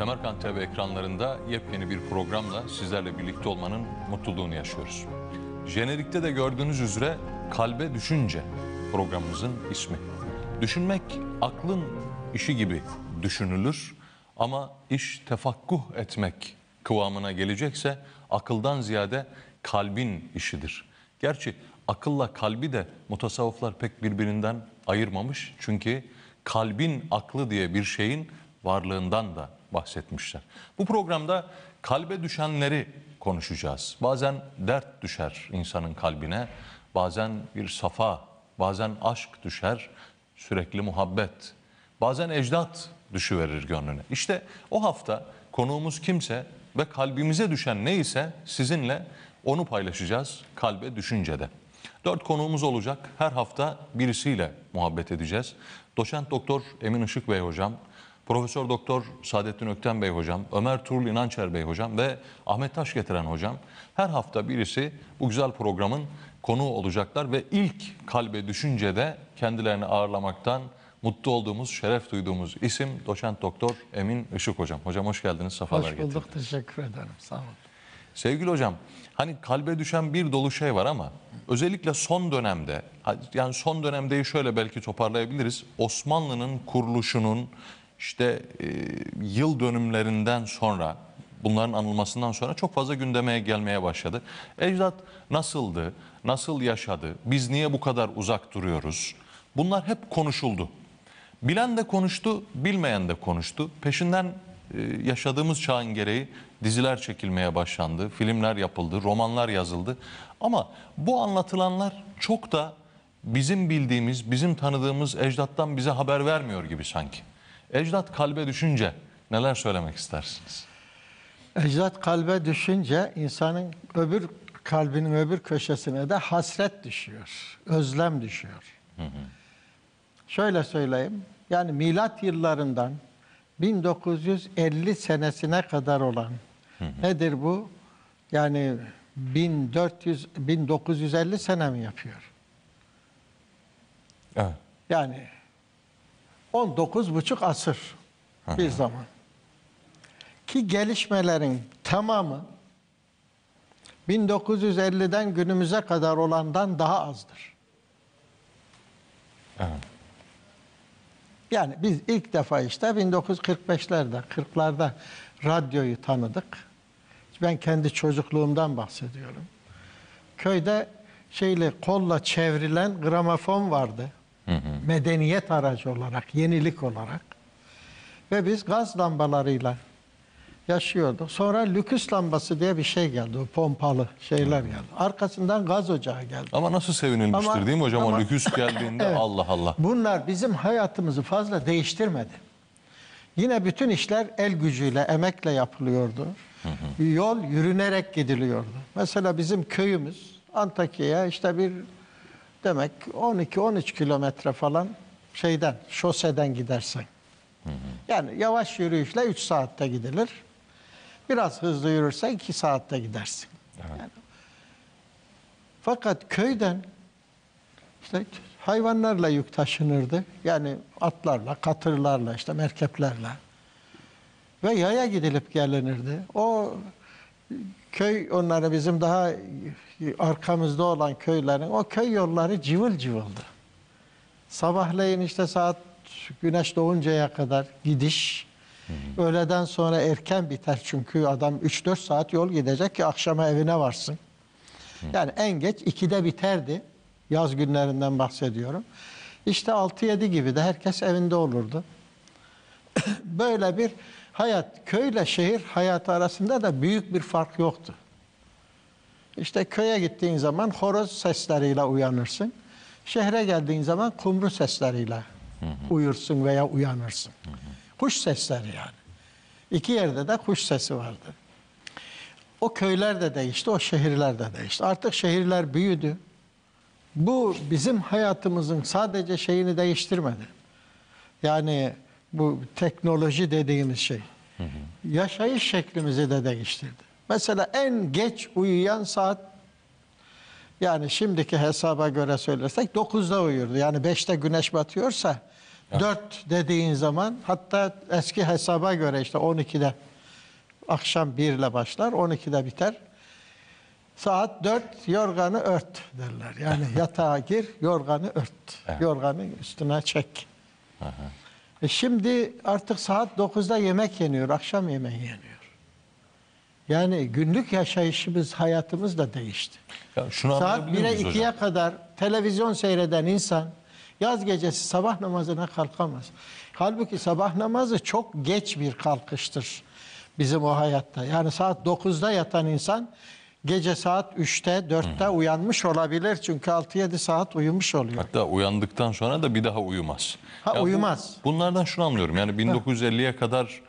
Semerkant TV ekranlarında yepyeni bir programla sizlerle birlikte olmanın mutluluğunu yaşıyoruz. Jenerikte de gördüğünüz üzere Kalbe Düşünce programımızın ismi. Düşünmek aklın işi gibi düşünülür ama iş tefakkuh etmek kıvamına gelecekse akıldan ziyade kalbin işidir. Gerçi akılla kalbi de mutasavvıflar pek birbirinden ayırmamış. Çünkü kalbin aklı diye bir şeyin varlığından da bahsetmişler. Bu programda kalbe düşenleri konuşacağız. Bazen dert düşer insanın kalbine, bazen bir safa, bazen aşk düşer, sürekli muhabbet, bazen ecdat düşüverir gönlüne. İşte o hafta konuğumuz kimse ve kalbimize düşen neyse sizinle onu paylaşacağız kalbe düşüncede. Dört konuğumuz olacak. Her hafta birisiyle muhabbet edeceğiz. Doçent Doktor Emin Işık Bey hocam, Profesör Doktor Saadettin Ökten Bey hocam, Ömer Tuğrul İnançer Bey hocam ve Ahmet Taş getiren hocam her hafta birisi bu güzel programın konuğu olacaklar ve ilk kalbe düşüncede kendilerini ağırlamaktan mutlu olduğumuz, şeref duyduğumuz isim Doçent Doktor Emin Işık hocam. Hocam hoş geldiniz, sefalar Hoş getirdiniz. bulduk, teşekkür ederim. Sağ olun. Sevgili hocam, hani kalbe düşen bir dolu şey var ama özellikle son dönemde, yani son dönemdeyi şöyle belki toparlayabiliriz. Osmanlı'nın kuruluşunun işte e, yıl dönümlerinden sonra, bunların anılmasından sonra çok fazla gündeme gelmeye başladı. Ecdat nasıldı, nasıl yaşadı, biz niye bu kadar uzak duruyoruz? Bunlar hep konuşuldu. Bilen de konuştu, bilmeyen de konuştu. Peşinden e, yaşadığımız çağın gereği diziler çekilmeye başlandı, filmler yapıldı, romanlar yazıldı. Ama bu anlatılanlar çok da bizim bildiğimiz, bizim tanıdığımız ecdattan bize haber vermiyor gibi sanki. Ecdat kalbe düşünce neler söylemek istersiniz? Ecdat kalbe düşünce insanın öbür kalbinin öbür köşesine de hasret düşüyor, özlem düşüyor. Şöyle söyleyeyim, yani milat yıllarından 1950 senesine kadar olan nedir bu? Yani 1400 1950 sene mi yapıyor? Evet. Yani 19 buçuk asır bir zaman. Ki gelişmelerin tamamı 1950'den günümüze kadar olandan daha azdır. Evet. Yani biz ilk defa işte 1945'lerde, 40'larda radyoyu tanıdık. Ben kendi çocukluğumdan bahsediyorum. Köyde şeyle kolla çevrilen gramofon vardı. Medeniyet aracı olarak, yenilik olarak. Ve biz gaz lambalarıyla yaşıyorduk. Sonra lüküs lambası diye bir şey geldi. O pompalı şeyler geldi. Arkasından gaz ocağı geldi. Ama nasıl sevinilmiştir Ama- değil mi hocam o ama- lüküs geldiğinde Evet. Allah Allah. Bunlar bizim hayatımızı fazla değiştirmedi. Yine bütün işler el gücüyle, emekle yapılıyordu. Yol yürünerek gidiliyordu. Mesela bizim köyümüz Antakya'ya işte bir demek 12-13 kilometre falan şeyden, şoseden gidersen. Yani yavaş yürüyüşle 3 saatte gidilir. Biraz hızlı yürürsen 2 saatte gidersin. Yani. Fakat köyden işte hayvanlarla yük taşınırdı. Yani atlarla, katırlarla, işte merkeplerle. Ve yaya gidilip gelinirdi. O köy onları bizim daha arkamızda olan köylerin o köy yolları cıvıl cıvıldı. Sabahleyin işte saat güneş doğuncaya kadar gidiş. Öğleden sonra erken biter çünkü adam 3-4 saat yol gidecek ki akşama evine varsın. Yani en geç 2'de biterdi. Yaz günlerinden bahsediyorum. İşte 6-7 gibi de herkes evinde olurdu. Böyle bir hayat, köyle şehir hayatı arasında da büyük bir fark yoktu. İşte köye gittiğin zaman horoz sesleriyle uyanırsın. Şehre geldiğin zaman kumru sesleriyle uyursun veya uyanırsın. Kuş sesleri yani. İki yerde de kuş sesi vardı. O köyler de değişti, o şehirler de değişti. Artık şehirler büyüdü. Bu bizim hayatımızın sadece şeyini değiştirmedi. Yani bu teknoloji dediğimiz şey. Yaşayış şeklimizi de değiştirdi. Mesela en geç uyuyan saat yani şimdiki hesaba göre söylersek 9'da uyurdu. Yani 5'te güneş batıyorsa 4 dediğin zaman hatta eski hesaba göre işte 12'de akşam 1 ile başlar 12'de biter. Saat 4 yorganı ört derler. Yani yatağa gir yorganı ört. Evet. Yorganı üstüne çek. E şimdi artık saat 9'da yemek yeniyor, akşam yemeği yeniyor. Yani günlük yaşayışımız, hayatımız da değişti. Ya şunu Saat anlayabiliyor 1'e muyuz 2'ye hocam? kadar televizyon seyreden insan yaz gecesi sabah namazına kalkamaz. Halbuki sabah namazı çok geç bir kalkıştır bizim o hayatta. Yani saat 9'da yatan insan gece saat 3'te 4'te uyanmış olabilir. Çünkü 6-7 saat uyumuş oluyor. Hatta uyandıktan sonra da bir daha uyumaz. Ha, bu- uyumaz. bunlardan şunu anlıyorum. Yani 1950'ye kadar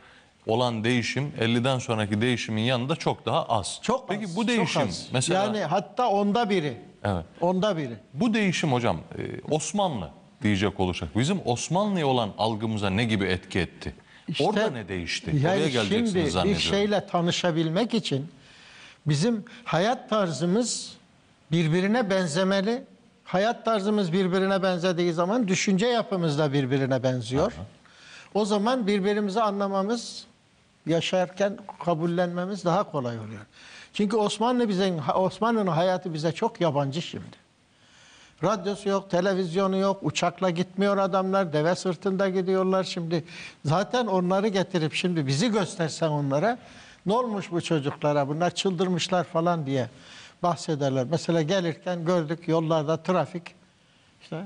olan değişim 50'den sonraki değişimin yanında çok daha az. Çok Peki az, bu değişim az. mesela Yani hatta onda biri. Evet. Onda biri. bu değişim hocam e, Osmanlı diyecek olursak bizim Osmanlı'ya olan algımıza ne gibi etki etti? İşte- Orada ne değişti? Yani Oraya geleceksiniz şimdi bir şeyle tanışabilmek için bizim hayat tarzımız birbirine benzemeli. Hayat tarzımız birbirine benzediği zaman düşünce yapımız da birbirine benziyor. O zaman birbirimizi anlamamız, yaşarken kabullenmemiz daha kolay oluyor. Çünkü Osmanlı bize Osmanlı'nın hayatı bize çok yabancı şimdi. Radyosu yok, televizyonu yok, uçakla gitmiyor adamlar, deve sırtında gidiyorlar şimdi. Zaten onları getirip şimdi bizi göstersen onlara ne olmuş bu çocuklara bunlar çıldırmışlar falan diye bahsederler. Mesela gelirken gördük yollarda trafik işte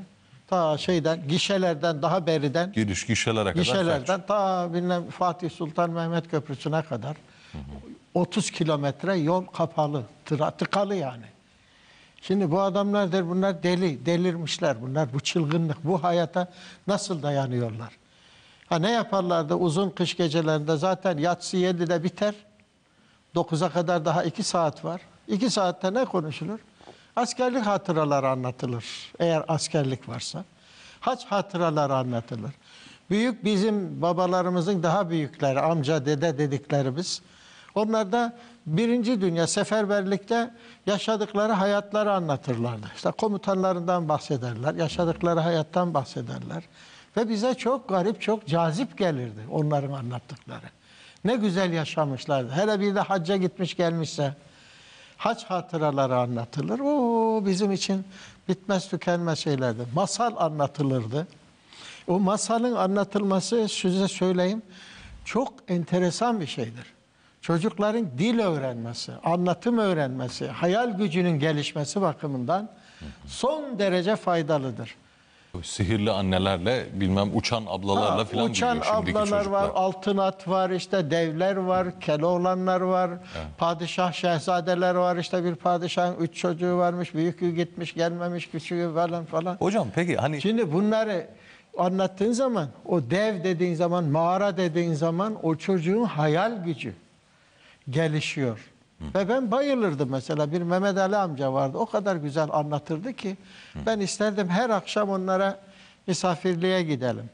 ta şeyden gişelerden daha beriden Giriş gişelere kadar kaç? gişelerden ta bilmem Fatih Sultan Mehmet Köprüsü'ne kadar 30 kilometre yol kapalı, tıra, tıkalı yani. Şimdi bu adamlar der bunlar deli, delirmişler bunlar. Bu çılgınlık, bu hayata nasıl dayanıyorlar? Ha ne yaparlardı uzun kış gecelerinde zaten yatsı 7'de biter. 9'a kadar daha 2 saat var. 2 saatte ne konuşulur? Askerlik hatıraları anlatılır. Eğer askerlik varsa. Haç hatıraları anlatılır. Büyük bizim babalarımızın daha büyükleri, amca, dede dediklerimiz. Onlar da Birinci Dünya Seferberlik'te yaşadıkları hayatları anlatırlardı. İşte komutanlarından bahsederler, yaşadıkları hayattan bahsederler. Ve bize çok garip, çok cazip gelirdi onların anlattıkları. Ne güzel yaşamışlardı. Hele bir de hacca gitmiş gelmişse hac hatıraları anlatılır. O bizim için bitmez tükenmez şeylerdi. Masal anlatılırdı. O masalın anlatılması size söyleyeyim çok enteresan bir şeydir. Çocukların dil öğrenmesi, anlatım öğrenmesi, hayal gücünün gelişmesi bakımından son derece faydalıdır. Sihirli annelerle bilmem uçan ablalarla Ha, falan Uçan büyüyor şimdiki ablalar çocuklar. var, altın at var, işte devler var, keloğlanlar var, padişah şehzadeler var, işte bir padişahın üç çocuğu varmış, büyükü gitmiş, gelmemiş, küçüğü falan falan. Hocam peki hani Şimdi bunları anlattığın zaman, o dev dediğin zaman, mağara dediğin zaman o çocuğun hayal gücü gelişiyor. Ve ben bayılırdım mesela bir Mehmet Ali amca vardı. O kadar güzel anlatırdı ki ben isterdim her akşam onlara misafirliğe gidelim.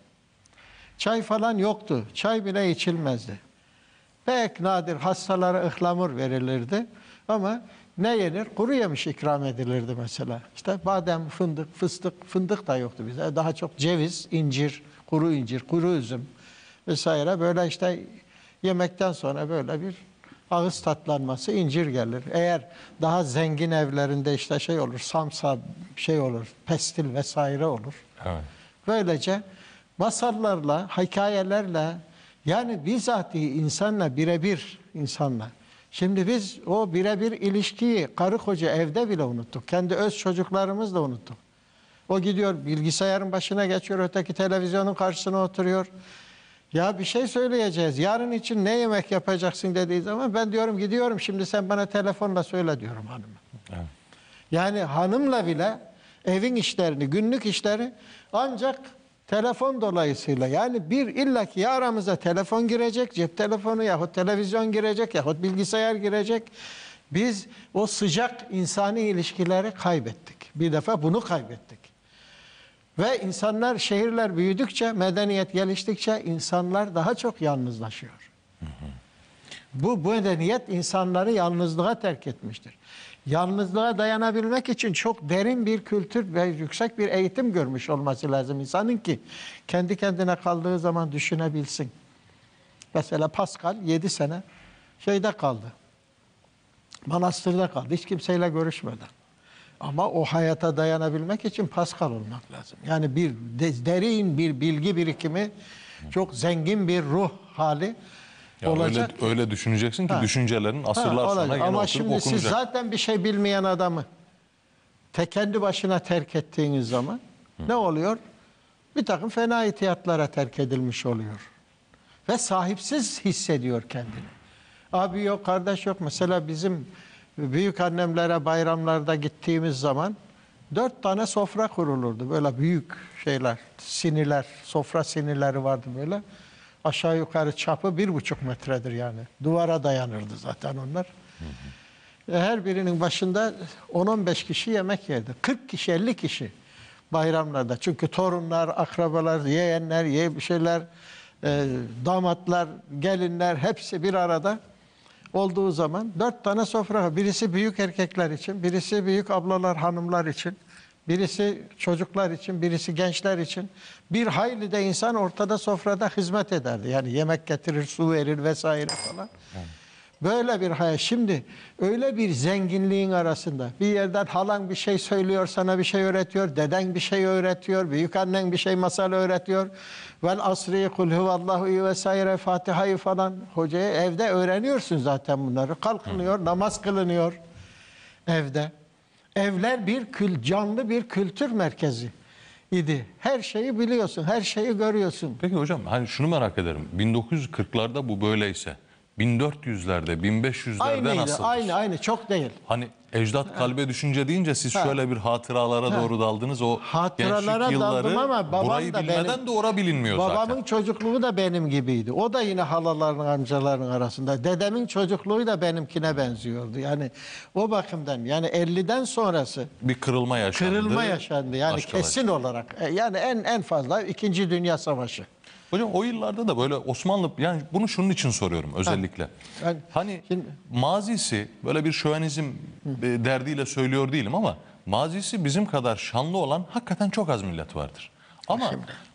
Çay falan yoktu. Çay bile içilmezdi. Pek nadir hastalara ıhlamur verilirdi. Ama ne yenir? Kuru yemiş ikram edilirdi mesela. İşte badem, fındık, fıstık, fındık da yoktu bize. Daha çok ceviz, incir, kuru incir, kuru üzüm vesaire. Böyle işte yemekten sonra böyle bir ağız tatlanması incir gelir. Eğer daha zengin evlerinde işte şey olur, samsa şey olur, pestil vesaire olur. evet. Böylece masallarla, hikayelerle yani bizatihi insanla birebir insanla. Şimdi biz o birebir ilişkiyi karı koca evde bile unuttuk. Kendi öz çocuklarımız da unuttuk. O gidiyor bilgisayarın başına geçiyor, öteki televizyonun karşısına oturuyor. Ya bir şey söyleyeceğiz. Yarın için ne yemek yapacaksın dediği zaman ben diyorum gidiyorum şimdi sen bana telefonla söyle diyorum hanıma. Evet. Yani hanımla bile evin işlerini, günlük işleri ancak telefon dolayısıyla yani bir illaki ya aramıza telefon girecek, cep telefonu yahut televizyon girecek yahut bilgisayar girecek. Biz o sıcak insani ilişkileri kaybettik. Bir defa bunu kaybettik. Ve insanlar, şehirler büyüdükçe, medeniyet geliştikçe insanlar daha çok yalnızlaşıyor. Bu, bu medeniyet insanları yalnızlığa terk etmiştir. Yalnızlığa dayanabilmek için çok derin bir kültür ve yüksek bir eğitim görmüş olması lazım insanın ki kendi kendine kaldığı zaman düşünebilsin. Mesela Pascal 7 sene şeyde kaldı. Manastırda kaldı. Hiç kimseyle görüşmeden. Ama o hayata dayanabilmek için Pascal olmak lazım. Yani bir de- derin bir bilgi birikimi, çok zengin bir ruh hali Ya olacak. Öyle, öyle düşüneceksin ki Ha. düşüncelerin Ha, asırlar olacak. sonra yine Ama şimdi okunacak. siz zaten bir şey bilmeyen adamı te kendi başına terk ettiğiniz zaman ne oluyor? Bir takım fena ihtiyatlara terk edilmiş oluyor. Ve sahipsiz hissediyor kendini. Abi yok, kardeş yok. Mesela bizim büyük annemlere bayramlarda gittiğimiz zaman dört tane sofra kurulurdu. Böyle büyük şeyler, siniler, sofra sinirleri vardı böyle. Aşağı yukarı çapı bir buçuk metredir yani. Duvara dayanırdı zaten onlar. E, Her birinin başında 10-15 kişi yemek yerdi. 40 kişi, 50 kişi bayramlarda. Çünkü torunlar, akrabalar, yeğenler, ye şeyler, e, damatlar, gelinler hepsi bir arada olduğu zaman dört tane sofra. Birisi büyük erkekler için, birisi büyük ablalar, hanımlar için, birisi çocuklar için, birisi gençler için. Bir hayli de insan ortada sofrada hizmet ederdi. Yani yemek getirir, su verir vesaire falan. Böyle bir hayat. Şimdi öyle bir zenginliğin arasında bir yerden halan bir şey söylüyor, sana bir şey öğretiyor, deden bir şey öğretiyor, büyük annen bir şey masal öğretiyor. Vel asri kul huvallahu vesaire Fatiha'yı falan hocaya evde öğreniyorsun zaten bunları. Kalkınıyor, namaz kılınıyor evde. Evler bir kül, canlı bir kültür merkezi idi. Her şeyi biliyorsun, her şeyi görüyorsun. Peki hocam hani şunu merak ederim. 1940'larda bu böyleyse 1400'lerde 1500'lerde Aynıydı, nasıl? aynı aynı çok değil. Hani ecdat kalbe düşünce deyince siz Ha. şöyle bir hatıralara doğru daldınız. O Hatıralara yılları daldım ama babam burayı da bilmeden benim- de ora bilinmiyor Babamın zaten. çocukluğu da benim gibiydi. O da yine halaların, amcaların arasında. Dedemin çocukluğu da benimkine benziyordu. Yani o bakımdan yani 50'den sonrası Bir kırılma yaşandı. kırılma yaşandı. Yani Başkaları. kesin olarak. E, Yani en en fazla 2. Dünya Savaşı. Hocam o yıllarda da böyle Osmanlı yani bunu şunun için soruyorum özellikle. Yani hani şimdi- mazisi böyle bir şövenizm e, derdiyle söylüyor değilim ama mazisi bizim kadar şanlı olan hakikaten çok az millet vardır. Ama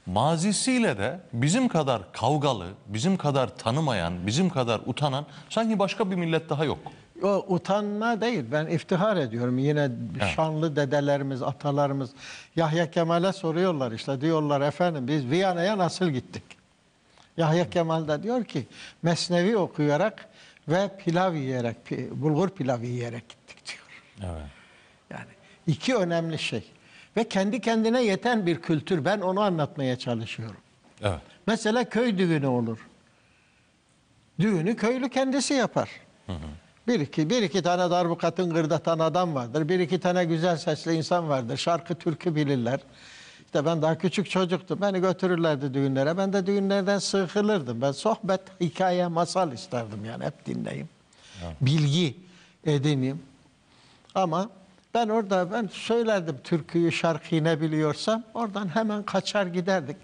mazisiyle de bizim kadar kavgalı, bizim kadar tanımayan, bizim kadar utanan sanki başka bir millet daha yok. O utanma değil. Ben iftihar ediyorum. Yine şanlı dedelerimiz, atalarımız Yahya Kemal'e soruyorlar işte. Diyorlar efendim biz Viyana'ya nasıl gittik? Yahya Kemal de diyor ki Mesnevi okuyarak ve pilav yiyerek, bulgur pilavı yiyerek gittik diyor. Evet. Yani iki önemli şey. Ve kendi kendine yeten bir kültür. Ben onu anlatmaya çalışıyorum. Evet. Mesela köy düğünü olur. Düğünü köylü kendisi yapar. Bir iki, bir iki tane darbukatın gırdatan adam vardır. Bir iki tane güzel sesli insan vardır. Şarkı türkü bilirler. İşte ben daha küçük çocuktum. Beni götürürlerdi düğünlere. Ben de düğünlerden sıkılırdım. Ben sohbet, hikaye, masal isterdim yani. Hep dinleyeyim. Bilgi edineyim. Ama ben orada ben söylerdim türküyü, şarkıyı ne biliyorsam oradan hemen kaçar giderdik.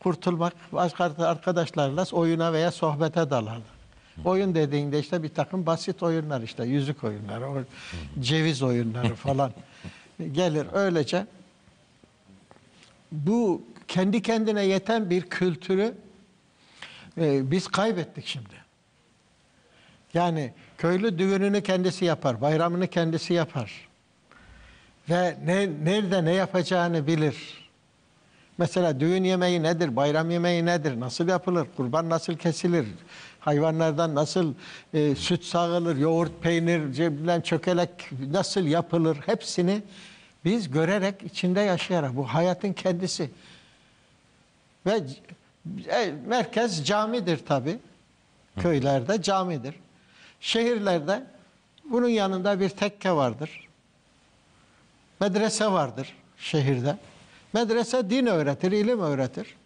Kurtulmak başka arkadaşlarla oyuna veya sohbete dalardık. Oyun dediğinde işte bir takım basit oyunlar işte yüzük oyunları, o ceviz oyunları falan gelir öylece. Bu kendi kendine yeten bir kültürü e, biz kaybettik şimdi. Yani köylü düğününü kendisi yapar, bayramını kendisi yapar. Ve ne, nerede ne yapacağını bilir. Mesela düğün yemeği nedir, bayram yemeği nedir, nasıl yapılır, kurban nasıl kesilir, hayvanlardan nasıl e, süt sağılır, yoğurt, peynir, cebilen çökelek nasıl yapılır hepsini biz görerek, içinde yaşayarak bu hayatın kendisi. Ve e, merkez camidir tabi. Köylerde camidir. Şehirlerde bunun yanında bir tekke vardır. Medrese vardır şehirde. Medrese din öğretir, ilim öğretir.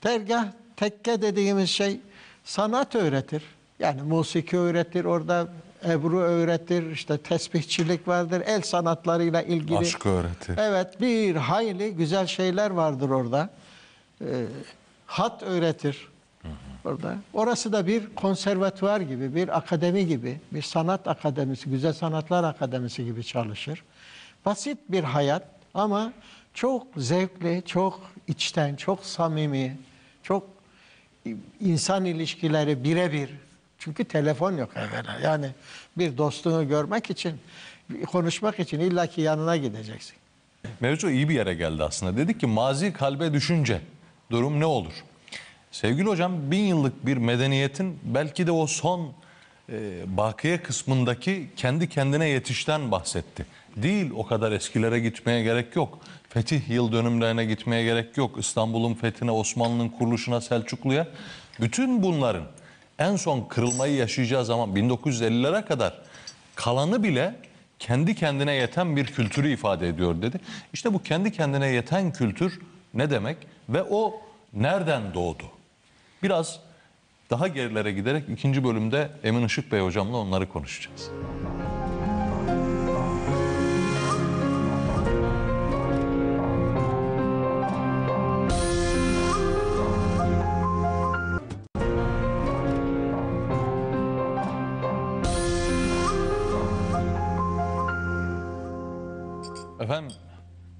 Tergah, tekke dediğimiz şey sanat öğretir. Yani musiki öğretir, orada ebru öğretir, işte tesbihçilik vardır, el sanatlarıyla ilgili. Aşk öğretir. Evet, bir hayli güzel şeyler vardır orada. Ee, hat öğretir. Orada. Orası da bir konservatuvar gibi, bir akademi gibi, bir sanat akademisi, güzel sanatlar akademisi gibi çalışır. Basit bir hayat ama çok zevkli, çok içten, çok samimi, çok insan ilişkileri birebir. Çünkü telefon yok evvela. Yani bir dostunu görmek için, konuşmak için illaki yanına gideceksin. Mevzu iyi bir yere geldi aslında. Dedik ki mazi kalbe düşünce durum ne olur? Sevgili hocam bin yıllık bir medeniyetin belki de o son e, bakiye kısmındaki kendi kendine yetişten bahsetti. Değil o kadar eskilere gitmeye gerek yok. Fetih yıl dönümlerine gitmeye gerek yok. İstanbul'un fethine, Osmanlı'nın kuruluşuna, Selçuklu'ya. Bütün bunların en son kırılmayı yaşayacağı zaman 1950'lere kadar kalanı bile kendi kendine yeten bir kültürü ifade ediyor dedi. İşte bu kendi kendine yeten kültür ne demek ve o nereden doğdu? Biraz daha gerilere giderek ikinci bölümde Emin Işık Bey hocamla onları konuşacağız.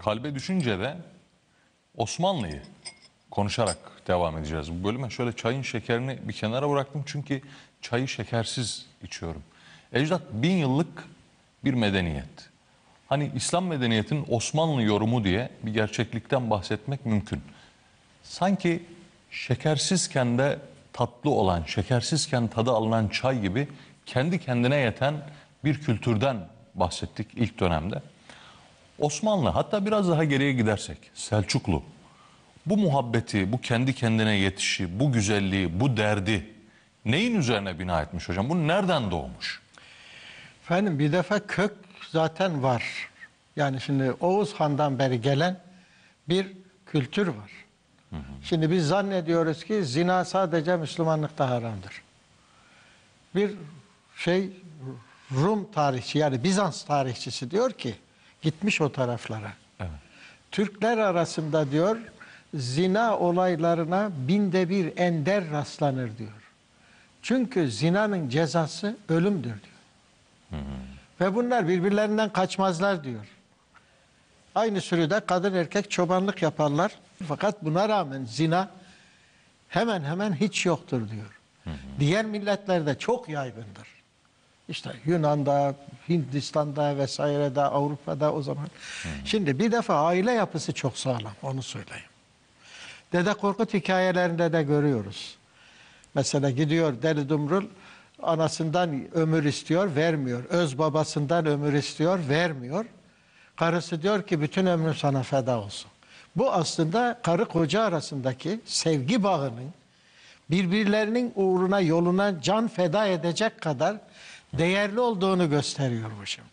Kalbe düşünce de Osmanlı'yı konuşarak devam edeceğiz bu bölüme. Şöyle çayın şekerini bir kenara bıraktım çünkü çayı şekersiz içiyorum. Ecdat bin yıllık bir medeniyet. Hani İslam medeniyetinin Osmanlı yorumu diye bir gerçeklikten bahsetmek mümkün. Sanki şekersizken de tatlı olan, şekersizken tadı alınan çay gibi kendi kendine yeten bir kültürden bahsettik ilk dönemde. Osmanlı hatta biraz daha geriye gidersek Selçuklu bu muhabbeti, bu kendi kendine yetişi, bu güzelliği, bu derdi neyin üzerine bina etmiş hocam? Bu nereden doğmuş? Efendim bir defa kök zaten var. Yani şimdi Oğuz Han'dan beri gelen bir kültür var. Şimdi biz zannediyoruz ki zina sadece Müslümanlıkta haramdır. Bir şey Rum tarihçi yani Bizans tarihçisi diyor ki gitmiş o taraflara. Evet. Türkler arasında diyor zina olaylarına binde bir ender rastlanır diyor. Çünkü zinanın cezası ölümdür diyor. Ve bunlar birbirlerinden kaçmazlar diyor. Aynı sürüde kadın erkek çobanlık yaparlar. Fakat buna rağmen zina hemen hemen hiç yoktur diyor. Diğer milletlerde çok yaygındır. İşte Yunan'da, Hindistan'da vesairede, Avrupa'da o zaman. Şimdi bir defa aile yapısı çok sağlam, onu söyleyeyim. Dede Korkut hikayelerinde de görüyoruz. Mesela gidiyor Deli Dumrul anasından ömür istiyor, vermiyor. Öz babasından ömür istiyor, vermiyor. Karısı diyor ki bütün ömrüm sana feda olsun. Bu aslında karı koca arasındaki sevgi bağının birbirlerinin uğruna yoluna can feda edecek kadar değerli olduğunu gösteriyor bu şimdi.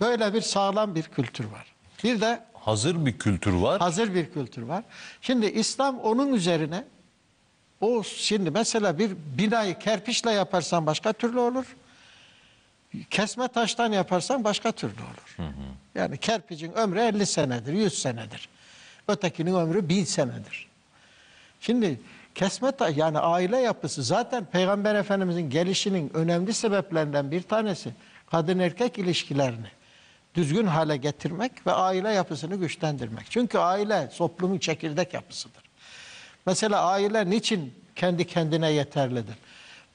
Böyle bir sağlam bir kültür var. Bir de Hazır bir kültür var. hazır bir kültür var. Şimdi İslam onun üzerine o şimdi mesela bir binayı kerpiçle yaparsan başka türlü olur. Kesme taştan yaparsan başka türlü olur. Yani kerpicin ömrü 50 senedir, 100 senedir. Ötekinin ömrü 1000 senedir. Şimdi kesme taş yani aile yapısı zaten Peygamber Efendimizin gelişinin önemli sebeplerinden bir tanesi kadın erkek ilişkilerini düzgün hale getirmek ve aile yapısını güçlendirmek. Çünkü aile toplumun çekirdek yapısıdır. Mesela aile niçin kendi kendine yeterlidir?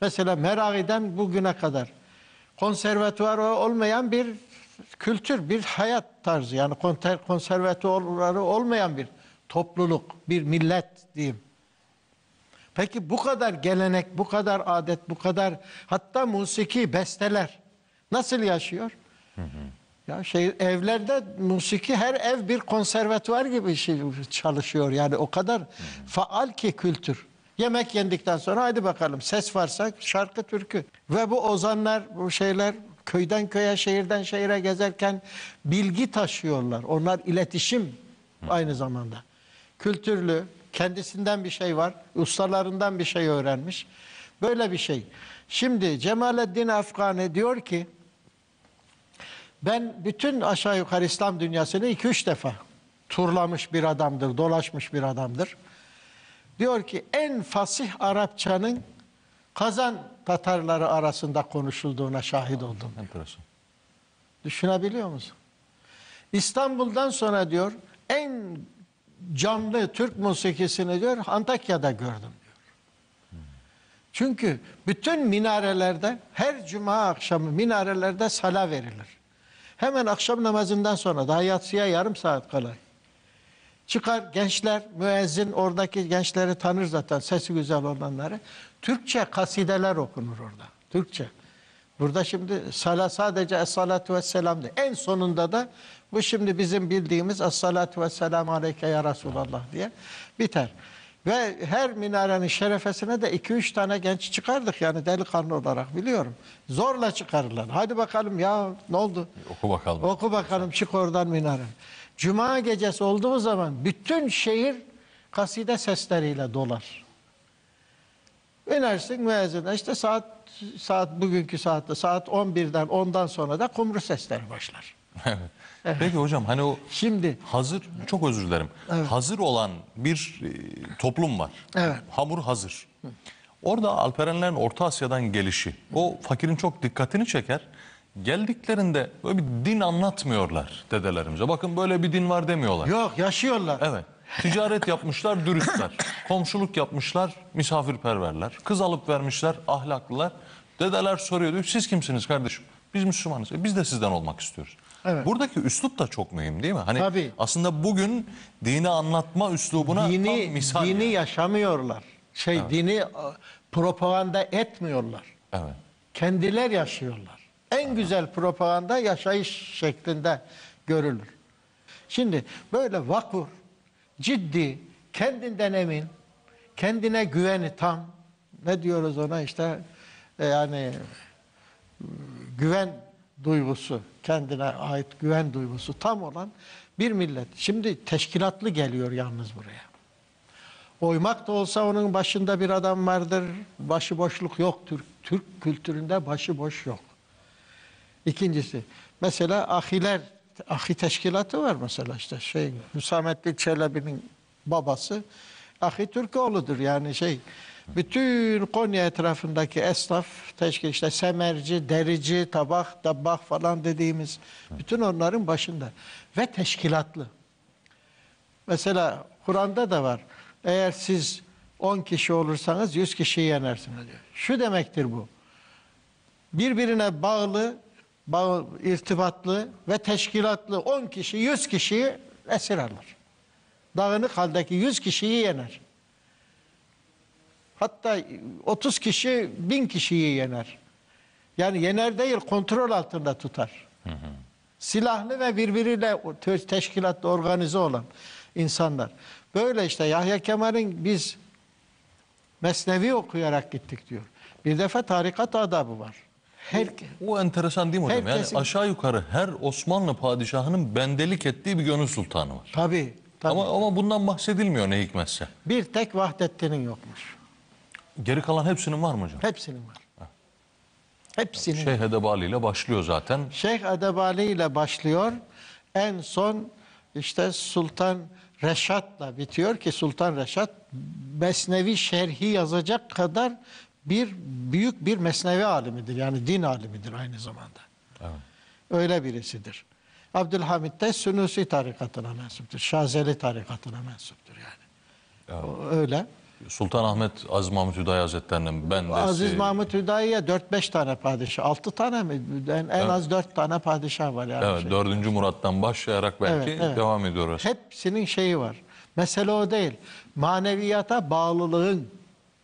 Mesela Meragi'den bugüne kadar konservatuvar olmayan bir kültür, bir hayat tarzı yani konservatuvarı olmayan bir topluluk, bir millet diyeyim. Peki bu kadar gelenek, bu kadar adet, bu kadar hatta musiki, besteler nasıl yaşıyor? Ya şey evlerde musiki her ev bir konservatuvar gibi şey çalışıyor yani o kadar faal ki kültür. Yemek yendikten sonra hadi bakalım ses varsa şarkı türkü. Ve bu ozanlar bu şeyler köyden köye şehirden şehire gezerken bilgi taşıyorlar. Onlar iletişim aynı zamanda. Kültürlü kendisinden bir şey var ustalarından bir şey öğrenmiş. Böyle bir şey. Şimdi Cemalettin Afgani diyor ki ben bütün aşağı yukarı İslam dünyasını iki üç defa turlamış bir adamdır, dolaşmış bir adamdır. Diyor ki en fasih Arapçanın Kazan Tatarları arasında konuşulduğuna şahit oldum. Enteresan. Düşünebiliyor musun? İstanbul'dan sonra diyor en canlı Türk musikisini diyor Antakya'da gördüm diyor. Çünkü bütün minarelerde her cuma akşamı minarelerde sala verilir. Hemen akşam namazından sonra daha yatsıya yarım saat kala. Çıkar gençler, müezzin oradaki gençleri tanır zaten sesi güzel olanları. Türkçe kasideler okunur orada. Türkçe. Burada şimdi sala sadece es-salatu vesselam değil. En sonunda da bu şimdi bizim bildiğimiz es-salatu vesselam aleyke ya Resulallah diye biter. Ve her minarenin şerefesine de iki üç tane genç çıkardık yani delikanlı olarak biliyorum. Zorla çıkarırlar. Hadi bakalım ya ne oldu? Oku bakalım. Oku bakalım çık oradan minare. Cuma gecesi olduğu zaman bütün şehir kaside sesleriyle dolar. İnersin müezzine işte saat saat bugünkü saatte saat 11'den 10'dan sonra da kumru sesleri başlar. Evet. Peki hocam hani o Şimdi hazır çok özür dilerim. Hazır olan bir e, toplum var. Evet. Hamur hazır. Orada Alperenlerin Orta Asya'dan gelişi o fakirin çok dikkatini çeker. Geldiklerinde böyle bir din anlatmıyorlar dedelerimize. Bakın böyle bir din var demiyorlar. yok yaşıyorlar. Evet. Ticaret yapmışlar, dürüstler. Komşuluk yapmışlar, misafirperverler. Kız alıp vermişler, ahlaklılar. Dedeler soruyor diyor, siz kimsiniz kardeşim? Biz Müslümanız. E, biz de sizden olmak istiyoruz. Evet. Buradaki üslup da çok mühim değil mi? Hani Tabii. aslında bugün dini anlatma üslubuna dini tam misal. dini yani. yaşamıyorlar. Şey dini e, propaganda etmiyorlar. Evet. Kendiler yaşıyorlar. En güzel propaganda yaşayış şeklinde görülür. Şimdi böyle vakur, ciddi, kendinden emin, kendine güveni tam, ne diyoruz ona işte e, yani güven duygusu, kendine ait güven duygusu tam olan bir millet. Şimdi teşkilatlı geliyor yalnız buraya. Oymak da olsa onun başında bir adam vardır. Başıboşluk yok. Türk, Türk kültüründe başıboş yok. İkincisi mesela ahiler ahi teşkilatı var mesela işte şey Hüsamettin Çelebi'nin babası Ahi Türkoğlu'dur yani şey bütün Konya etrafındaki esnaf teşkil işte semerci, derici, tabak, tabak falan dediğimiz bütün onların başında ve teşkilatlı. Mesela Kur'an'da da var. Eğer siz 10 kişi olursanız 100 kişiyi yenersiniz diyor. Şu demektir bu. Birbirine bağlı, bağ, irtibatlı ve teşkilatlı 10 kişi 100 kişiyi esir alır. Dağınık haldeki 100 kişiyi yener. Hatta 30 kişi 1000 kişiyi yener. Yani yener değil kontrol altında tutar. Silahlı ve birbiriyle teşkilatlı organize olan insanlar. Böyle işte Yahya Kemal'in biz Mesnevi okuyarak gittik diyor. Bir defa tarikat adabı var. Her, O enteresan değil mi hocam? Yani aşağı yukarı her Osmanlı padişahının bendelik ettiği bir gönül sultanı var. tabii, tabii. Ama, ama bundan bahsedilmiyor ne hikmetse. Bir tek Vahdettin'in yokmuş. Geri kalan hepsinin var mı hocam? Hepsinin var. Hepsinin. Şeyh Edebali ile başlıyor zaten. Şeyh Edebali ile başlıyor. En son işte Sultan Reşat'la bitiyor ki Sultan Reşat Mesnevi şerhi yazacak kadar bir büyük bir mesnevi alimidir. Yani din alimidir aynı zamanda. Evet. Öyle birisidir. Abdülhamit de Sünusi tarikatına mensuptur. Şazeli tarikatına mensuptur yani. O öyle. Sultan Ahmet Aziz Mahmut Hüdayi Hazretleri'nin ben de Aziz Mahmut Hüdayi'ye 4-5 tane padişah, 6 tane mi? En, en az 4 tane padişah var yani. Evet, Şey. 4. Murat'tan başlayarak belki Evet, evet. devam ediyoruz. Hepsinin şeyi var. Mesele o değil. Maneviyata bağlılığın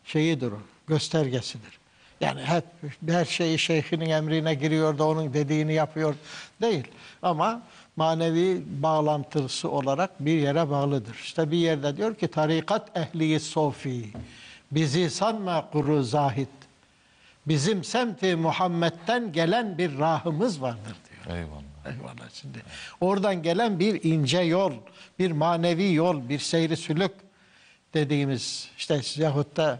şeyidir o, göstergesidir. Yani hep her şeyi şeyhinin emrine giriyor da onun dediğini yapıyor değil. Ama manevi bağlantısı olarak bir yere bağlıdır. İşte bir yerde diyor ki tarikat ehli sofi bizi sanma kuru zahit. Bizim semti Muhammed'den gelen bir rahımız vardır diyor. Eyvallah. Eyvallah şimdi. Oradan gelen bir ince yol, bir manevi yol, bir seyri sülük dediğimiz işte yahut da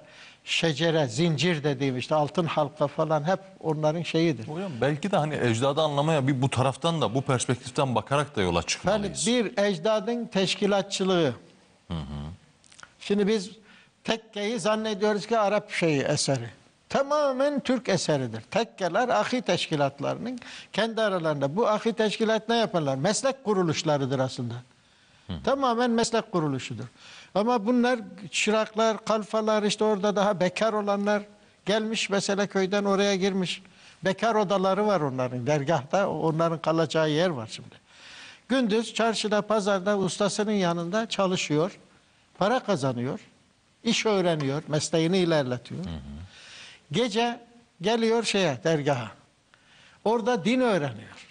şecere, zincir dediğimiz işte altın halka falan hep onların şeyidir. Hocam belki de hani ecdadı anlamaya bir bu taraftan da bu perspektiften bakarak da yola Yani çıkmalıyız. bir ecdadın teşkilatçılığı. Şimdi biz Tekkeyi zannediyoruz ki Arap şeyi eseri. Tamamen Türk eseridir. Tekkeler ahi teşkilatlarının kendi aralarında. Bu ahi teşkilat ne yaparlar? Meslek kuruluşlarıdır aslında. Tamamen meslek kuruluşudur. Ama bunlar çıraklar, kalfalar işte orada daha bekar olanlar gelmiş mesela köyden oraya girmiş. Bekar odaları var onların dergahta. Onların kalacağı yer var şimdi. Gündüz çarşıda, pazarda ustasının yanında çalışıyor. Para kazanıyor. iş öğreniyor. Mesleğini ilerletiyor. Gece geliyor şeye dergaha. Orada din öğreniyor.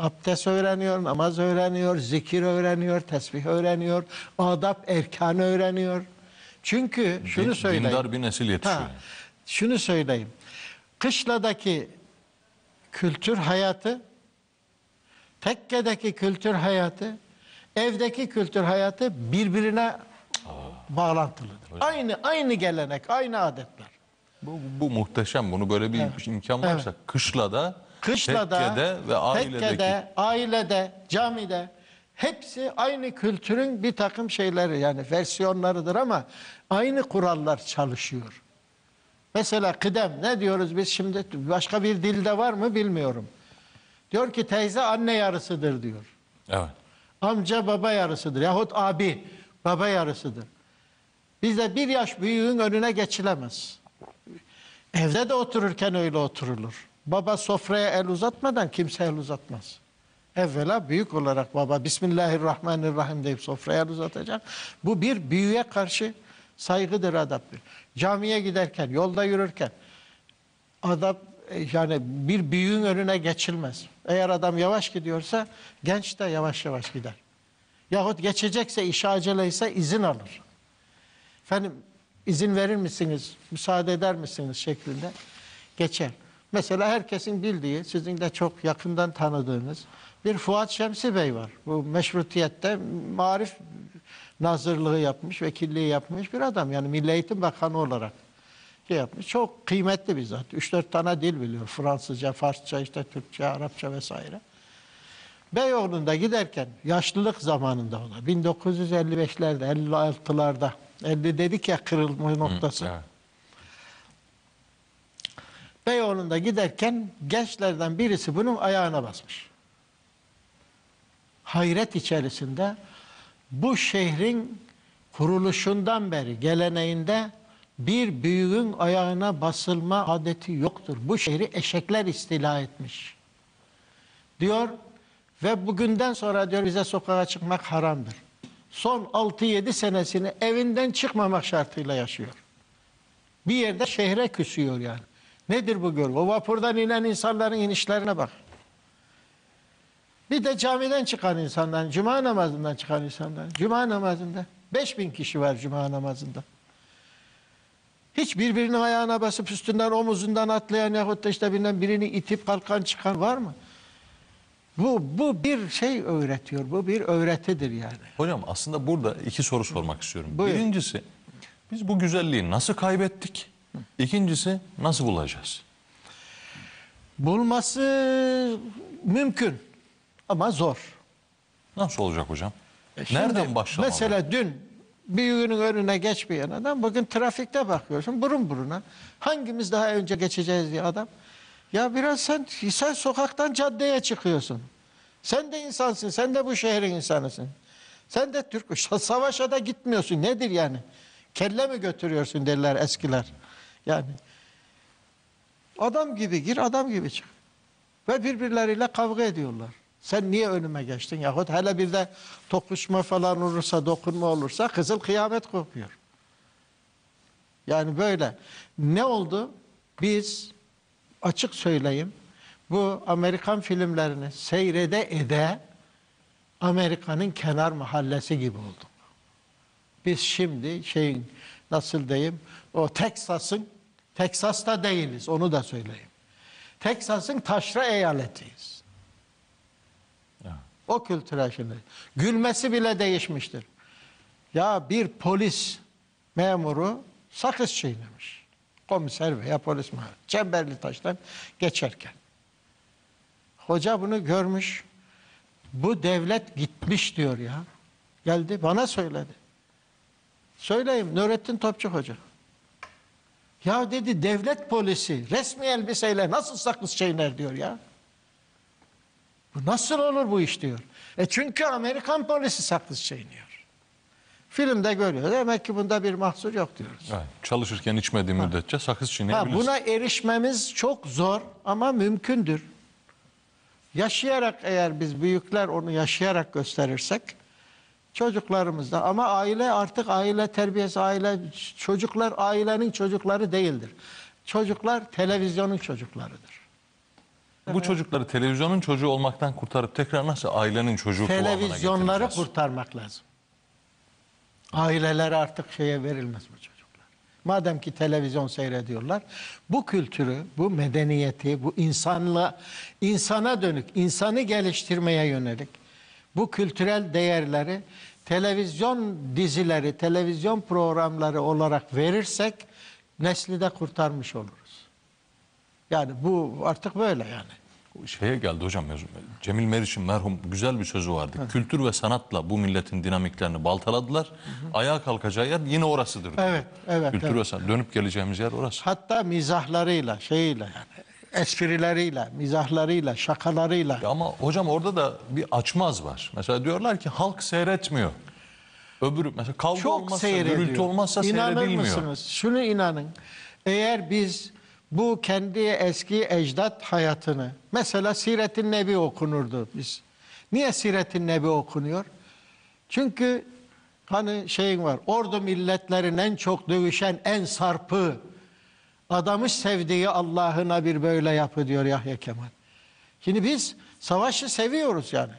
Abdest öğreniyor, namaz öğreniyor, zikir öğreniyor, tesbih öğreniyor, adap, erkan öğreniyor. Çünkü şunu Din- söyleyeyim. dindar bir nesil yetişiyor. Ha, şunu söyleyeyim. Kışladaki kültür hayatı, tekkedeki kültür hayatı, evdeki kültür hayatı birbirine bağlantılıdır. Aynı aynı gelenek, aynı adetler. Bu, bu muhteşem. Bunu böyle bir imkan varsa kışlada, Kışlada, tekkede ve ailedeki tekkede, ailede, camide hepsi aynı kültürün bir takım şeyleri yani versiyonlarıdır ama aynı kurallar çalışıyor. Mesela kıdem ne diyoruz biz şimdi başka bir dilde var mı bilmiyorum. Diyor ki teyze anne yarısıdır diyor. Evet. Amca baba yarısıdır yahut abi baba yarısıdır. Bizde bir yaş büyüğün önüne geçilemez. Evde de otururken öyle oturulur. Baba sofraya el uzatmadan kimse el uzatmaz. Evvela büyük olarak baba Bismillahirrahmanirrahim deyip sofraya el uzatacak. Bu bir büyüye karşı saygıdır, adaptır. Camiye giderken, yolda yürürken adap e, yani bir büyüğün önüne geçilmez. Eğer adam yavaş gidiyorsa genç de yavaş yavaş gider. Yahut geçecekse işe aceleyse izin alır. Efendim izin verir misiniz, müsaade eder misiniz şeklinde geçer. Mesela herkesin bildiği, sizin de çok yakından tanıdığınız bir Fuat Şemsi Bey var. Bu meşrutiyette marif nazırlığı yapmış, vekilliği yapmış bir adam. Yani Milli Eğitim Bakanı olarak şey yapmış. Çok kıymetli bir zat. 3-4 tane dil biliyor. Fransızca, Farsça, işte Türkçe, Arapça vesaire. Beyoğlu'nda giderken yaşlılık zamanında ona 1955'lerde 56'larda 50 dedik ya kırılma noktası. Evet. Beyoğlu'nda giderken gençlerden birisi bunun ayağına basmış. Hayret içerisinde bu şehrin kuruluşundan beri geleneğinde bir büyüğün ayağına basılma adeti yoktur. Bu şehri eşekler istila etmiş. Diyor ve bugünden sonra diyor bize sokağa çıkmak haramdır. Son 6-7 senesini evinden çıkmamak şartıyla yaşıyor. Bir yerde şehre küsüyor yani. Nedir bu görgü? O vapurdan inen insanların inişlerine bak. Bir de camiden çıkan insanlar, cuma namazından çıkan insanlar. Cuma namazında 5000 kişi var cuma namazında. Hiç birbirinin ayağına basıp üstünden omuzundan atlayan yahut da işte birinden birini itip kalkan çıkan var mı? Bu, bu bir şey öğretiyor. Bu bir öğretidir yani. Hocam aslında burada iki soru sormak istiyorum. Buyurun. Birincisi biz bu güzelliği nasıl kaybettik? İkincisi nasıl bulacağız? Bulması mümkün ama zor. Nasıl olacak hocam? E şimdi Nereden başlamalı? Mesela dün büyüğünün önüne geçmeyen adam bugün trafikte bakıyorsun burun buruna. Hangimiz daha önce geçeceğiz diye adam. Ya biraz sen, sen sokaktan caddeye çıkıyorsun. Sen de insansın. Sen de bu şehrin insanısın. Sen de Türk. Savaşa da gitmiyorsun. Nedir yani? Kelle mi götürüyorsun derler eskiler. Yani adam gibi gir, adam gibi çık. Ve birbirleriyle kavga ediyorlar. Sen niye önüme geçtin yahut hele bir de tokuşma falan olursa, dokunma olursa kızıl kıyamet kopuyor. Yani böyle. Ne oldu? Biz açık söyleyeyim bu Amerikan filmlerini seyrede ede Amerika'nın kenar mahallesi gibi olduk. Biz şimdi şeyin nasıl diyeyim o Teksas'ın Teksas'ta değiliz onu da söyleyeyim. Teksas'ın taşra eyaletiyiz. Ya. O kültüre şimdi. Gülmesi bile değişmiştir. Ya bir polis memuru sakız çiğnemiş. Komiser veya polis memuru. Çemberli taştan geçerken. Hoca bunu görmüş. Bu devlet gitmiş diyor ya. Geldi bana söyledi. Söyleyeyim Nurettin Topçu Hoca. Ya dedi devlet polisi resmi elbiseyle nasıl sakız çiğner diyor ya. Bu nasıl olur bu iş diyor. E çünkü Amerikan polisi sakız çiğniyor. Filmde görüyor. Demek ki bunda bir mahsur yok diyoruz. Evet, çalışırken içmediği müddetçe sakız Ha, çiğneyebilirsin. buna erişmemiz çok zor ama mümkündür. Yaşayarak eğer biz büyükler onu yaşayarak gösterirsek çocuklarımızda ama aile artık aile terbiyesi aile çocuklar ailenin çocukları değildir. Çocuklar televizyonun çocuklarıdır. Bu çocukları televizyonun çocuğu olmaktan kurtarıp tekrar nasıl ailenin çocuğu kıvamına Televizyonları getireceğiz? kurtarmak lazım. Ailelere artık şeye verilmez bu çocuklar. Madem ki televizyon seyrediyorlar, bu kültürü, bu medeniyeti, bu insanla insana dönük, insanı geliştirmeye yönelik bu kültürel değerleri televizyon dizileri, televizyon programları olarak verirsek nesli de kurtarmış oluruz. Yani bu artık böyle yani. Şeye geldi hocam. Cemil Meriç'in merhum güzel bir sözü vardı. Kültür ve sanatla bu milletin dinamiklerini baltaladılar. Ayağa kalkacağı yer yine orasıdır. Evet, evet, Kültür evet. ve sanat. Dönüp geleceğimiz yer orası. Hatta mizahlarıyla, şeyiyle yani esprileriyle, mizahlarıyla, şakalarıyla. Ya Ama hocam orada da bir açmaz var. Mesela diyorlar ki halk seyretmiyor. Öbürü mesela kavga Çok olmazsa, seyrediyor. gürültü olmazsa İnanır seyredilmiyor. mısınız? Şunu inanın. Eğer biz bu kendi eski ecdat hayatını, mesela Siret-i Nebi okunurdu biz. Niye Siret-i Nebi okunuyor? Çünkü hani şeyin var, ordu milletlerin en çok dövüşen en sarpı, adamı sevdiği Allah'ına bir böyle yapı diyor Yahya Kemal. Şimdi biz savaşı seviyoruz yani.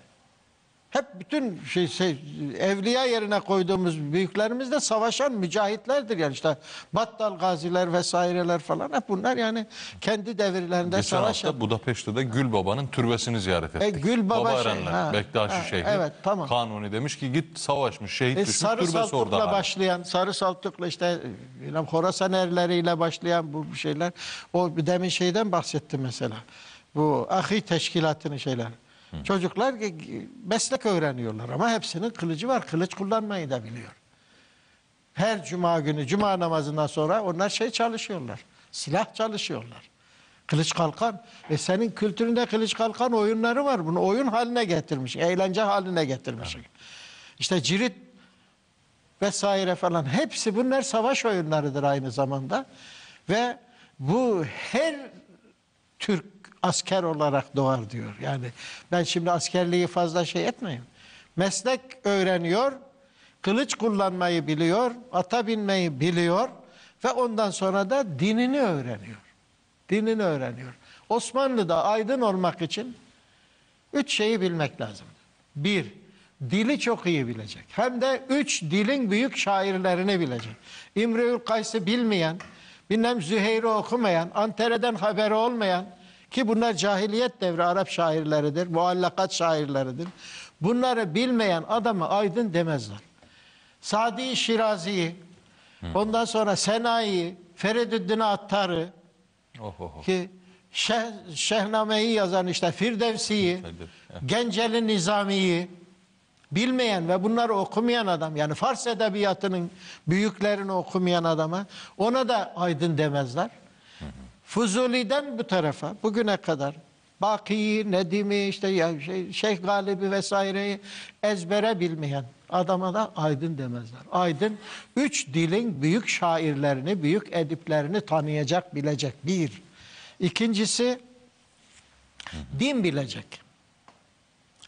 Hep bütün şey, şey, evliya yerine koyduğumuz büyüklerimiz de savaşan mücahitlerdir yani işte Battal gaziler vesaireler falan hep bunlar yani kendi devirlerinde Geçen savaşan. hafta Budapeşte'de Gül Baba'nın türbesini ziyaret ettik. E, Gül Baba Baba şey, Erenler, ha, Bektaşi ha, Şeyhi. evet, tamam. Kanuni demiş ki git savaşmış, şehit E, düşmüş, Sarı türbesi orada. Saltuk'la hala. başlayan, Sarı Saltuk'la işte e, Horasan erleriyle başlayan bu şeyler. O demin şeyden bahsetti mesela. Bu ahi teşkilatının şeyler. Çocuklar e, meslek öğreniyorlar ama hepsinin kılıcı var. Kılıç kullanmayı da biliyor. Her cuma günü, cuma namazından sonra onlar şey çalışıyorlar. Silah çalışıyorlar. Kılıç kalkan. E senin kültüründe kılıç kalkan oyunları var. Bunu oyun haline getirmiş. Eğlence haline getirmiş. İşte cirit vesaire falan hepsi bunlar savaş oyunlarıdır aynı zamanda. Ve bu her Türk asker olarak doğar diyor. Yani ben şimdi askerliği fazla şey etmeyeyim. Meslek öğreniyor, kılıç kullanmayı biliyor, ata binmeyi biliyor ve ondan sonra da dinini öğreniyor. Dinini öğreniyor. Osmanlı'da aydın olmak için üç şeyi bilmek lazım. Bir, dili çok iyi bilecek. Hem de üç dilin büyük şairlerini bilecek. İmrül Kays'ı bilmeyen, bilmem Züheyr'i okumayan, Antere'den haberi olmayan ki bunlar cahiliyet devri Arap şairleridir, muallakat şairleridir. Bunları bilmeyen adamı aydın demezler. Sadi Şirazi'yi, ondan sonra Senayi, Feridüddin Attar'ı, Oh, oh, oh. ki Şeh, Şehname'yi yazan işte Firdevsi'yi. Genceli Nizami'yi bilmeyen ve bunları okumayan adam yani Fars edebiyatının büyüklerini okumayan adama ona da aydın demezler. Fuzuli'den bu tarafa bugüne kadar Baki'yi, Nedim'i, işte ya şey, Şeyh Galibi vesaireyi ezbere bilmeyen adama da aydın demezler. Aydın üç dilin büyük şairlerini, büyük ediplerini tanıyacak, bilecek. Bir. İkincisi din bilecek.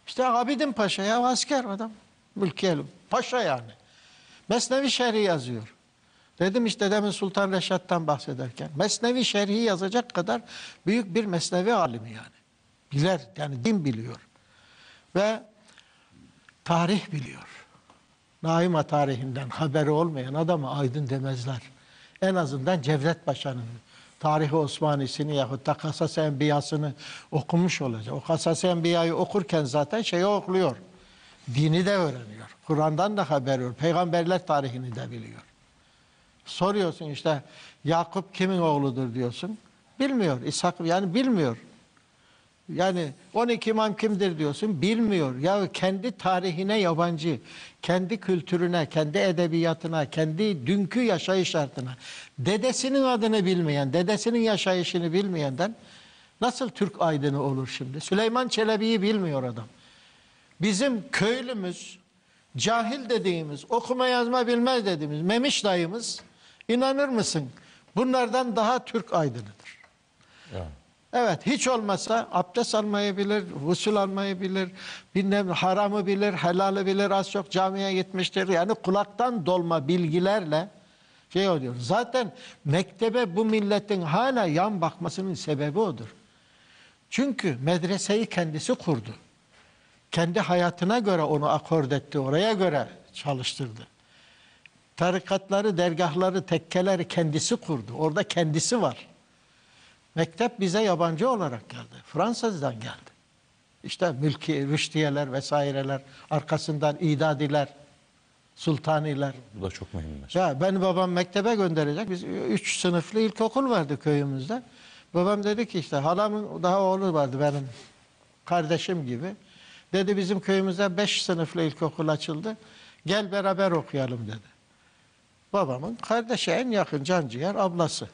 İşte Abidin Paşa ya asker adam. Mülkiyeli. Paşa yani. Mesnevi Şerhi yazıyor. Dedim işte demin Sultan Reşat'tan bahsederken. Mesnevi Şerhi yazacak kadar büyük bir mesnevi alimi yani. Biler yani din biliyor. Ve tarih biliyor. Naima tarihinden haberi olmayan adama aydın demezler. En azından Cevdet Paşa'nın Tarihi Osmanisi'ni yahut da Kasas Enbiyası'nı okumuş olacak. O Kasas Enbiya'yı okurken zaten şeyi okuluyor. Dini de öğreniyor. Kur'an'dan da haber veriyor. Peygamberler tarihini de biliyor. Soruyorsun işte Yakup kimin oğludur diyorsun. Bilmiyor. İshak yani bilmiyor. Yani 12 imam kimdir diyorsun bilmiyor. Ya kendi tarihine yabancı, kendi kültürüne, kendi edebiyatına, kendi dünkü yaşayış şartına, dedesinin adını bilmeyen, dedesinin yaşayışını bilmeyenden nasıl Türk aydını olur şimdi? Süleyman Çelebi'yi bilmiyor adam. Bizim köylümüz, cahil dediğimiz, okuma yazma bilmez dediğimiz Memiş dayımız inanır mısın? Bunlardan daha Türk aydınıdır. Ya. Evet hiç olmasa abdest almayı bilir, usul almayı bilir, bilmem haramı bilir, helalı bilir, az çok camiye gitmiştir. Yani kulaktan dolma bilgilerle şey oluyor. Zaten mektebe bu milletin hala yan bakmasının sebebi odur. Çünkü medreseyi kendisi kurdu. Kendi hayatına göre onu akord etti, oraya göre çalıştırdı. Tarikatları, dergahları, tekkeleri kendisi kurdu. Orada kendisi var. Mektep bize yabancı olarak geldi. Fransız'dan geldi. İşte mülki, rüştiyeler vesaireler, arkasından idadiler, sultaniler. Bu da çok mühim. Ya beni babam mektebe gönderecek. Biz üç sınıflı ilkokul vardı köyümüzde. Babam dedi ki işte halamın daha oğlu vardı benim kardeşim gibi. Dedi bizim köyümüzde beş sınıflı ilkokul açıldı. Gel beraber okuyalım dedi. Babamın kardeşi en yakın canciğer ablası.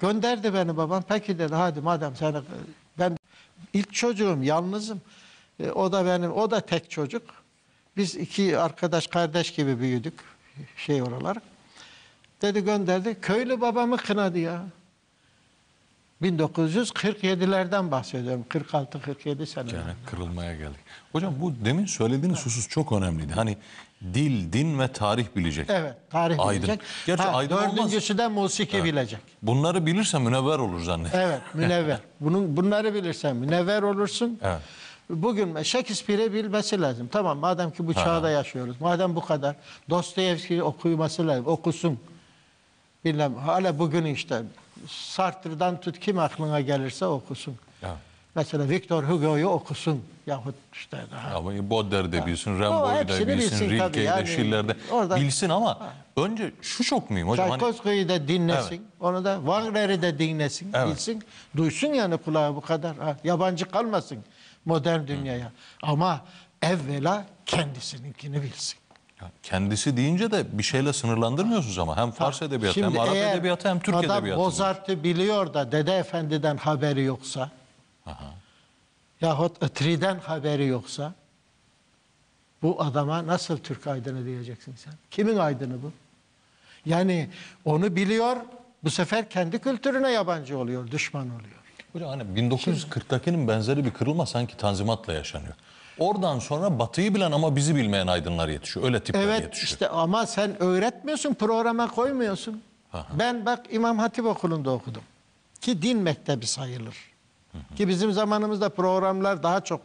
Gönderdi beni babam. Peki dedi hadi madem sen ben ilk çocuğum yalnızım. E, o da benim o da tek çocuk. Biz iki arkadaş kardeş gibi büyüdük şey olarak. Dedi gönderdi. Köylü babamı kınadı ya. 1947'lerden bahsediyorum. 46-47 sene. Yani kırılmaya geldik. Hocam bu demin söylediğiniz husus çok önemliydi. Hani dil, din ve tarih bilecek. Evet, tarih Aydın. bilecek. Gerçi Ha, aydın olmaz. dördüncüsü de musiki bilecek. Bunları bilirse münevver olur zannediyorum. Evet, münevver. Bunun bunları bilirsen münevver olursun. Evet. Bugün Shakespeare'i bilmesi lazım. Tamam madem ki bu çağda yaşıyoruz. Madem bu kadar Dostoyevski'yi okuması lazım. Okusun. Bilmem hala bugün işte Sartre'dan tut kim aklına gelirse okusun. Ya. Mesela Victor Hugo'yu okusun. Yahut işte daha. Ama Baudelaire de bilsin, hepsini da bilsin, bilsin. Rilke'yi de, Yani Schiller'de orada- bilsin ama önce şu çok mühim hocam. Hani, Tchaikovsky'yi de dinlesin. Onu da Wagner'i de dinlesin. Evet. Bilsin. Duysun yani kulağı bu kadar. Ha, yabancı kalmasın modern dünyaya. Ama evvela kendisininkini bilsin. Kendisi deyince de bir şeyle sınırlandırmıyorsunuz ama hem Fars edebiyatı hem Şimdi Arap eğer edebiyatı hem Türk adam edebiyatı. Mozart'ı biliyor da Dede Efendi'den haberi yoksa yahut Itri'den haberi yoksa bu adama nasıl Türk aydını diyeceksin sen? Kimin aydını bu? Yani onu biliyor bu sefer kendi kültürüne yabancı oluyor, düşman oluyor. Hocam hani 1940'takinin benzeri bir kırılma sanki tanzimatla yaşanıyor. Oradan sonra batıyı bilen ama bizi bilmeyen aydınlar yetişiyor. Öyle tipler Evet yetişiyor. işte ama sen öğretmiyorsun, programa koymuyorsun. Ben bak İmam Hatip Okulu'nda okudum. Ki din mektebi sayılır. Ki bizim zamanımızda programlar daha çok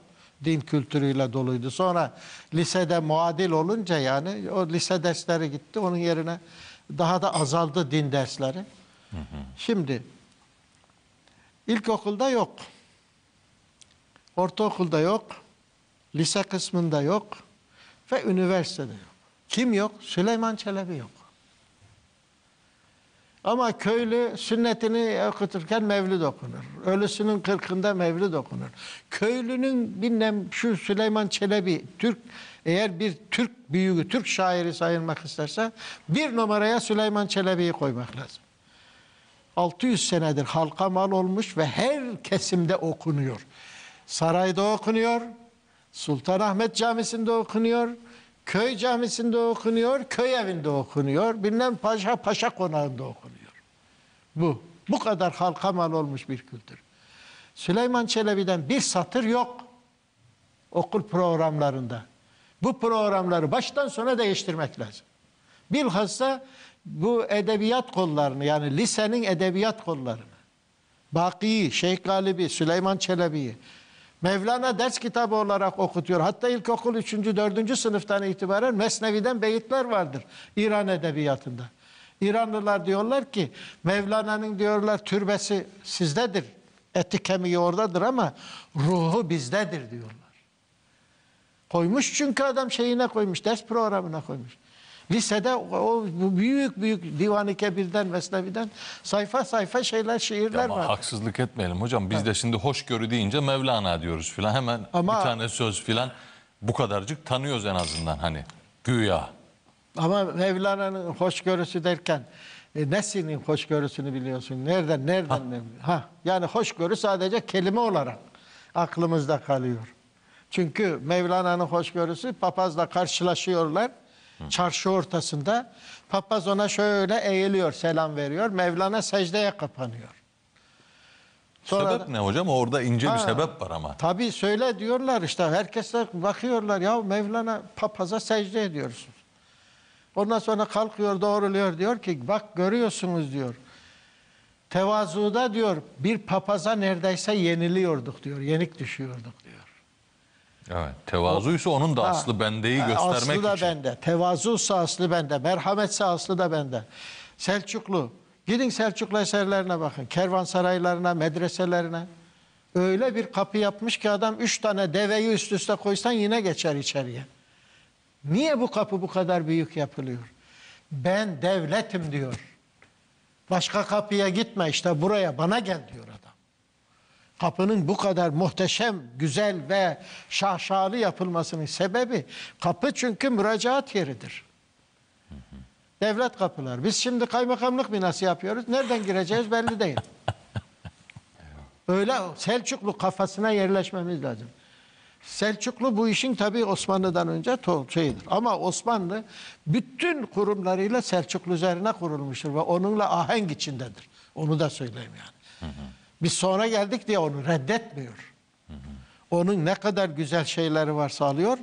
din kültürüyle doluydu. Sonra lisede muadil olunca yani o lise dersleri gitti. Onun yerine daha da azaldı din dersleri. Şimdi ilkokulda yok. Ortaokulda yok. Lise kısmında yok. Ve üniversitede yok. Kim yok? Süleyman Çelebi yok. Ama köylü sünnetini okuturken mevlid okunur. Ölüsünün kırkında mevlid okunur. Köylünün bilmem şu Süleyman Çelebi Türk eğer bir Türk büyüğü, Türk şairi sayılmak isterse bir numaraya Süleyman Çelebi'yi koymak lazım. 600 senedir halka mal olmuş ve her kesimde okunuyor. Sarayda okunuyor, Sultanahmet Camisi'nde okunuyor, köy camisinde okunuyor, köy evinde okunuyor, bilmem paşa paşa konağında okunuyor. Bu, bu kadar halka mal olmuş bir kültür. Süleyman Çelebi'den bir satır yok okul programlarında. Bu programları baştan sona değiştirmek lazım. Bilhassa bu edebiyat kollarını yani lisenin edebiyat kollarını. Baki'yi, Şeyh Galibi, Süleyman Çelebi'yi Mevlana ders kitabı olarak okutuyor. Hatta ilkokul 3. 4. sınıftan itibaren Mesnevi'den beyitler vardır İran edebiyatında. İranlılar diyorlar ki Mevlana'nın diyorlar türbesi sizdedir. Eti kemiği oradadır ama ruhu bizdedir diyorlar. Koymuş çünkü adam şeyine koymuş, ders programına koymuş. Lisede o, büyük büyük Divan-ı Kebir'den, Mesnevi'den sayfa sayfa şeyler, şiirler Ama var. haksızlık etmeyelim hocam. Biz de şimdi hoşgörü deyince Mevlana diyoruz filan. Hemen Ama- bir tane söz filan bu kadarcık tanıyoruz en azından hani. Güya. Ama Mevlana'nın hoşgörüsü derken e, nesinin hoşgörüsünü biliyorsun? Nereden, nereden? ne- Ha, yani hoşgörü sadece kelime olarak aklımızda kalıyor. Çünkü Mevlana'nın hoşgörüsü papazla karşılaşıyorlar. Çarşı ortasında. Papaz ona şöyle eğiliyor, selam veriyor. Mevlana secdeye kapanıyor. Sonra sebep ne hocam? Orada ince bir Ha, sebep var ama. Tabii söyle diyorlar işte. Herkes de bakıyorlar ya Mevlana papaza secde ediyorsun. Ondan sonra kalkıyor doğruluyor diyor ki bak görüyorsunuz diyor. Tevazuda diyor bir papaza neredeyse yeniliyorduk diyor. Yenik düşüyorduk diyor. Evet. Tevazuysa onun da Ha, aslı bendeyi ha, göstermek aslı da için. bende. Tevazuysa aslı bende. Merhametse aslı da bende. Selçuklu. Gidin Selçuklu eserlerine bakın. Kervansaraylarına, medreselerine. Öyle bir kapı yapmış ki adam üç tane deveyi üst üste koysan yine geçer içeriye. Niye bu kapı bu kadar büyük yapılıyor? Ben devletim diyor. Başka kapıya gitme işte buraya bana gel diyor adam. Kapının bu kadar muhteşem, güzel ve şaşalı yapılmasının sebebi kapı çünkü müracaat yeridir. Devlet kapılar. Biz şimdi kaymakamlık binası yapıyoruz. Nereden gireceğiz belli değil. Öyle Selçuklu kafasına yerleşmemiz lazım. Selçuklu bu işin tabii Osmanlı'dan önce şeyidir. Ama Osmanlı bütün kurumlarıyla Selçuklu üzerine kurulmuştur ve onunla ahenk içindedir. Onu da söyleyeyim yani. Biz sonra geldik diye onu reddetmiyor. Onun ne kadar güzel şeyleri varsa alıyor.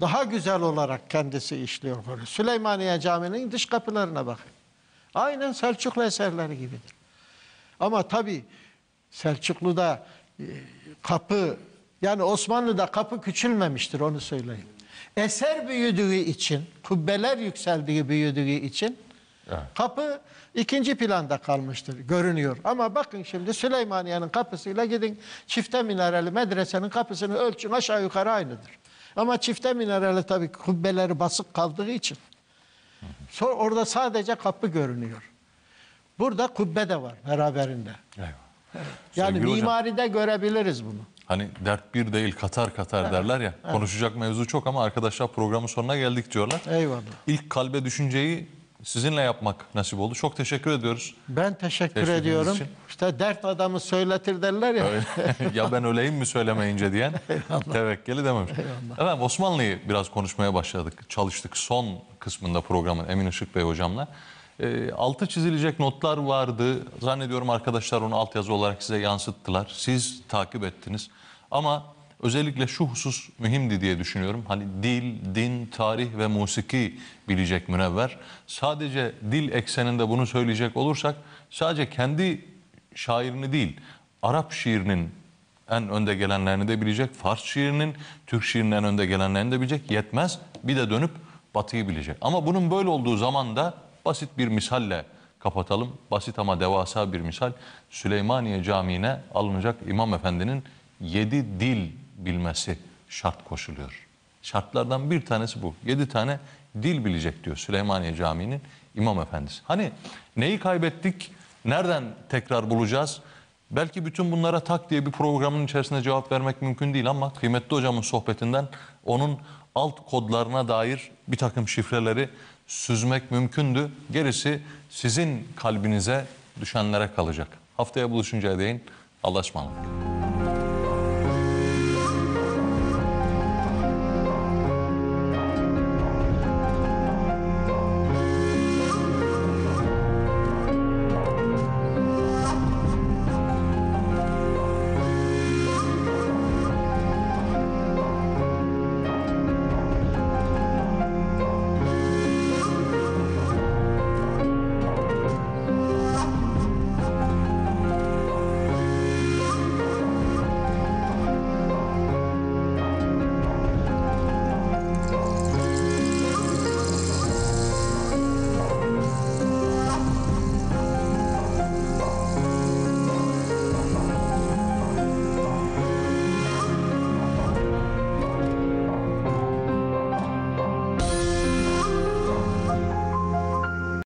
Daha güzel olarak kendisi işliyor. Süleymaniye Camii'nin dış kapılarına bakın. Aynen Selçuklu eserleri gibidir. Ama tabii Selçuklu'da e, kapı yani Osmanlı'da kapı küçülmemiştir onu söyleyeyim. Eser büyüdüğü için, kubbeler yükseldiği büyüdüğü için Evet. kapı ikinci planda kalmıştır, görünüyor. Ama bakın şimdi Süleymaniye'nin kapısıyla gidin çifte minareli medresenin kapısını ölçün aşağı yukarı aynıdır. Ama çifte minareli tabii kubbeleri basık kaldığı için sonra orada sadece kapı görünüyor. Burada kubbe de var beraberinde. Eyvah. Yani Sevgili hocam, mimaride görebiliriz bunu. Hani dert bir değil katar katar derler ya. Konuşacak mevzu çok ama arkadaşlar programın sonuna geldik diyorlar. Eyvallah. İlk kalbe düşünceyi sizinle yapmak nasip oldu. Çok teşekkür ediyoruz. Ben teşekkür ediyorum. için. İşte dert adamı söyletir derler ya. Ya ben öleyim mi söylemeyince diyen tevekkeli dememiş. Efendim Osmanlı'yı biraz konuşmaya başladık. Çalıştık son kısmında programın Emin Işık Bey hocamla. Ee, altı çizilecek notlar vardı. Zannediyorum arkadaşlar onu altyazı olarak size yansıttılar. Siz takip ettiniz. Ama özellikle şu husus mühimdi diye düşünüyorum. Hani dil, din, tarih ve musiki bilecek münevver. Sadece dil ekseninde bunu söyleyecek olursak sadece kendi şairini değil, Arap şiirinin en önde gelenlerini de bilecek, Fars şiirinin, Türk şiirinin en önde gelenlerini de bilecek. Yetmez, bir de dönüp Batı'yı bilecek. Ama bunun böyle olduğu zaman da basit bir misalle kapatalım. Basit ama devasa bir misal. Süleymaniye Camii'ne alınacak İmam Efendi'nin yedi dil bilmesi şart koşuluyor. Şartlardan bir tanesi bu. Yedi tane dil bilecek diyor Süleymaniye Camii'nin İmam Efendisi. Hani neyi kaybettik, nereden tekrar bulacağız? Belki bütün bunlara tak diye bir programın içerisinde cevap vermek mümkün değil ama kıymetli hocamın sohbetinden onun alt kodlarına dair bir takım şifreleri süzmek mümkündü. Gerisi sizin kalbinize düşenlere kalacak. Haftaya buluşuncaya değin Allah'a ısmarladık.